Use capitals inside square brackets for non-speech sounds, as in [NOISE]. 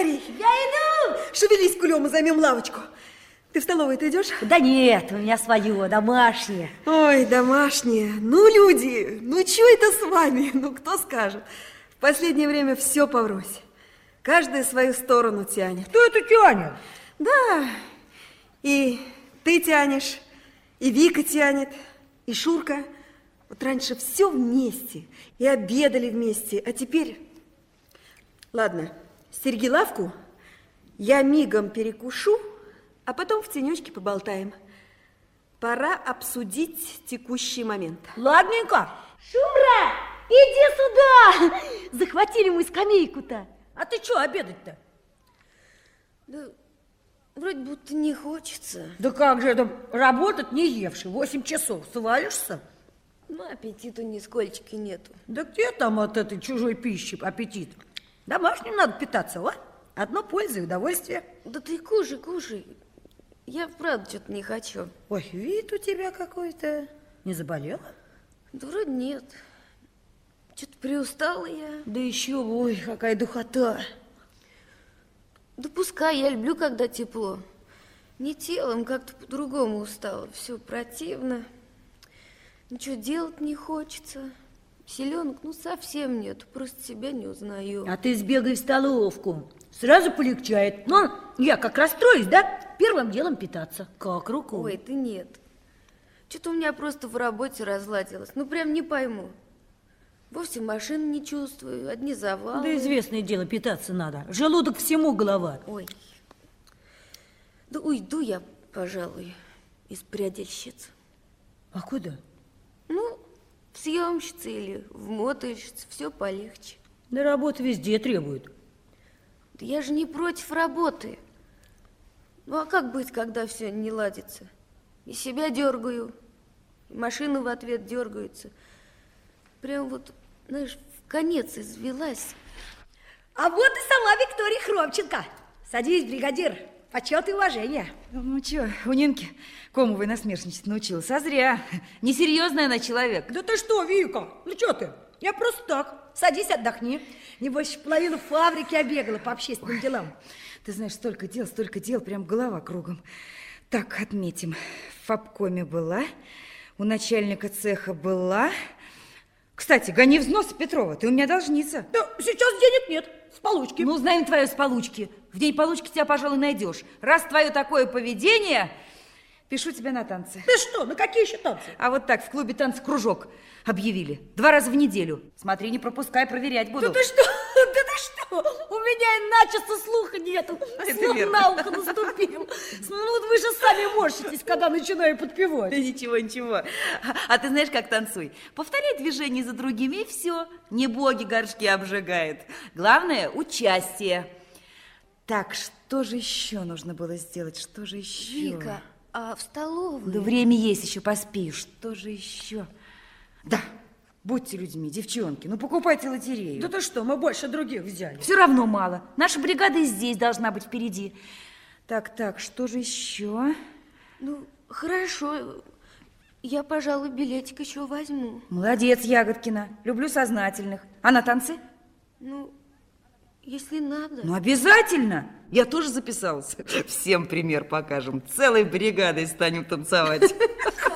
Скорей. Я иду! Шевелись, кулем, и займем лавочку. Ты в столовую-то идешь? Да нет, у меня свое, домашнее. Ой, домашнее. Ну, люди, ну что это с вами? Ну, кто скажет? В последнее время все поврось. Каждая свою сторону тянет. Кто это тянет? Да, и ты тянешь, и Вика тянет, и Шурка. Вот раньше все вместе, и обедали вместе, а теперь... Ладно, стереги лавку, я мигом перекушу, а потом в тенечке поболтаем. Пора обсудить текущий момент. Ладненько. Шура, иди сюда! Захватили мы скамейку-то. А ты что обедать-то? Да вроде будто не хочется. Да как же это работать не евший? Восемь часов свалишься? Ну, аппетита нисколько нету. Да где там от этой чужой пищи аппетит? Домашним надо питаться, вот. Одно польза и удовольствие. Да ты кушай, кушай. Я вправду что-то не хочу. Ой, вид у тебя какой-то. Не заболела? Да вроде нет. Что-то приустала я. Да еще, ой, какая духота. Да пускай, я люблю, когда тепло. Не телом, как-то по-другому устала. Все противно. Ничего делать не хочется. Селенок, ну, совсем нет. Просто себя не узнаю. А ты сбегай в столовку. Сразу полегчает. Ну, я как расстроюсь, да? Первым делом питаться. Как руку. Ой, ты нет. Что-то у меня просто в работе разладилось. Ну, прям не пойму. Вовсе машин не чувствую, одни завалы. Да известное дело, питаться надо. Желудок всему голова. Ой. Да уйду я, пожалуй, из прядельщиц. А куда? В съемщице или в мотельщице, все полегче. Да работа везде требует. Да я же не против работы. Ну, а как быть, когда все не ладится? И себя дергаю, и машина в ответ дергается. Прям вот, знаешь, в конец извелась. А вот и сама Виктория Хромченко. Садись, бригадир. Почет и уважение. Ну что, у Нинки Комовой насмешничать научилась, а зря. Несерьезный она человек. Да ты что, Вика? Ну что ты? Я просто так. Садись, отдохни. Небось, половину фабрики обегала по общественным делам. Ты знаешь, столько дел, столько дел, прям голова кругом. Так, отметим. В Фабкоме была, у начальника цеха была. Кстати, гони взносы, Петрова, ты у меня должница. Да сейчас денег нет. С получки. Ну, знаем твое с получки. В день получки тебя, пожалуй, найдешь. Раз твое такое поведение, пишу тебя на танцы. Ты что, на какие еще танцы? А вот так, в клубе танц кружок объявили. Два раза в неделю. Смотри, не пропускай, проверять буду. Да ты что? Да ты что? У меня иначе слуха нету. Слух на ухо наступил. Ну, вот вы же сами морщитесь, когда начинаю подпевать. Да ничего, ничего. А, а ты знаешь, как танцуй? Повторяй движение за другими, и все. Не боги горшки обжигает. Главное – участие. Так, что же еще нужно было сделать? Что же еще? Вика, а в столовую? Да время есть еще, поспи. Что же еще? Да, будьте людьми, девчонки, ну покупайте лотерею. Да ты что, мы больше других взяли. Все равно мало. Наша бригада и здесь должна быть впереди. Так, так, что же еще? Ну, хорошо. Я, пожалуй, билетик еще возьму. Молодец, Ягодкина. Люблю сознательных. А на танцы? Ну, если надо. Ну, обязательно. Я тоже записался. [LAUGHS] Всем пример покажем. Целой бригадой станем танцевать. [LAUGHS]